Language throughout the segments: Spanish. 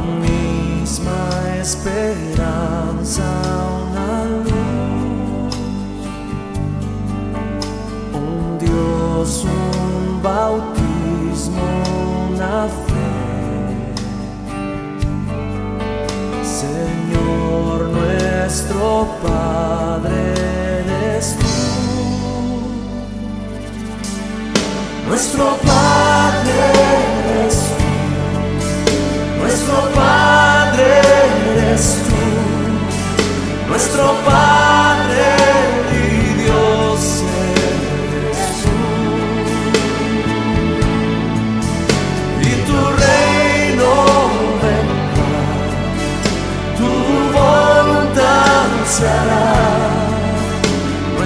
misma esperanza, una luz, un Dios, un bautismo, una fe. Señor nuestro Padre eres tú. Nuestro Padre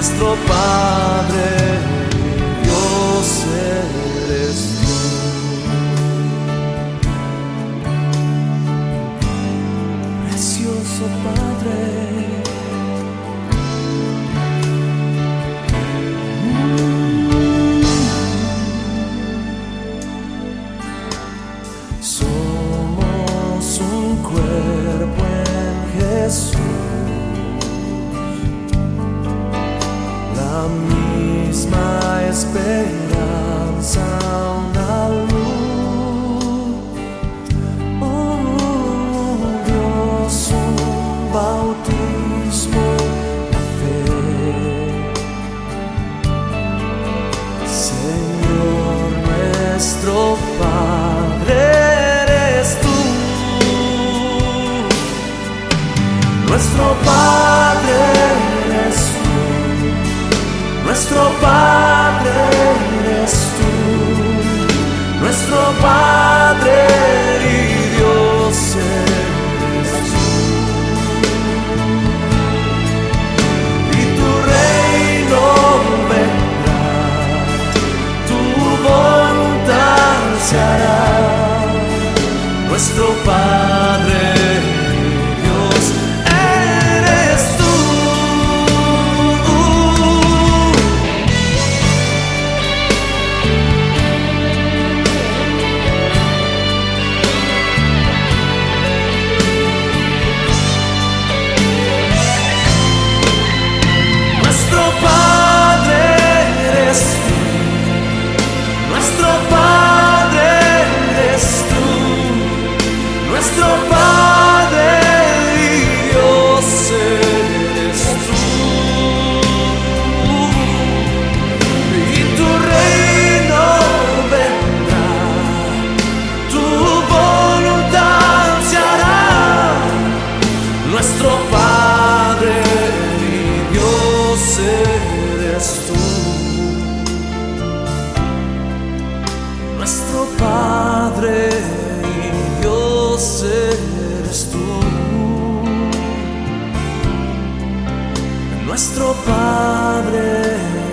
Nuestro Padre Dios eres tú. Precioso Padre. Somos un cuerpo en Jesús. Fe. Señor nuestro Padre Nuestro Padre Padre y Dios eres tú. Nuestro Padre y Dios eres tú. Nuestro Padre